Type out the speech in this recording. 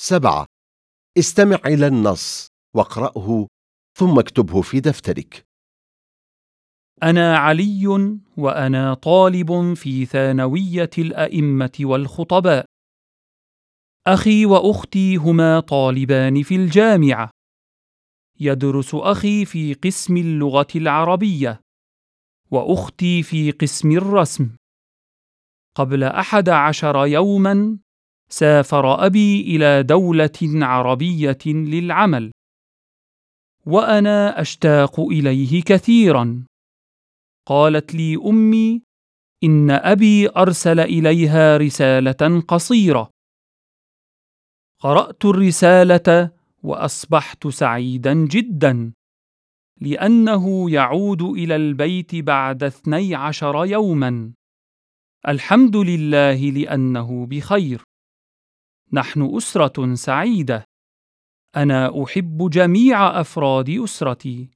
سبعة استمع إلى النص واقرأه ثم اكتبه في دفترك أنا علي وأنا طالب في ثانوية الأئمة والخطباء. أخي وأختي هما طالبان في الجامعة. يدرس أخي في قسم اللغة العربية، وأختي في قسم الرسم. قبل أحد عشر يوما سافر أبي إلى دولة عربية للعمل، وأنا أشتاق إليه كثيرا. قالت لي أمي إن أبي أرسل إليها رسالة قصيرة. قرأت الرسالة وأصبحت سعيدا جدا لأنه يعود إلى البيت بعد اثني عشر يوما. الحمد لله لأنه بخير. نحن أسرة سعيدة. أنا أحب جميع أفراد أسرتي.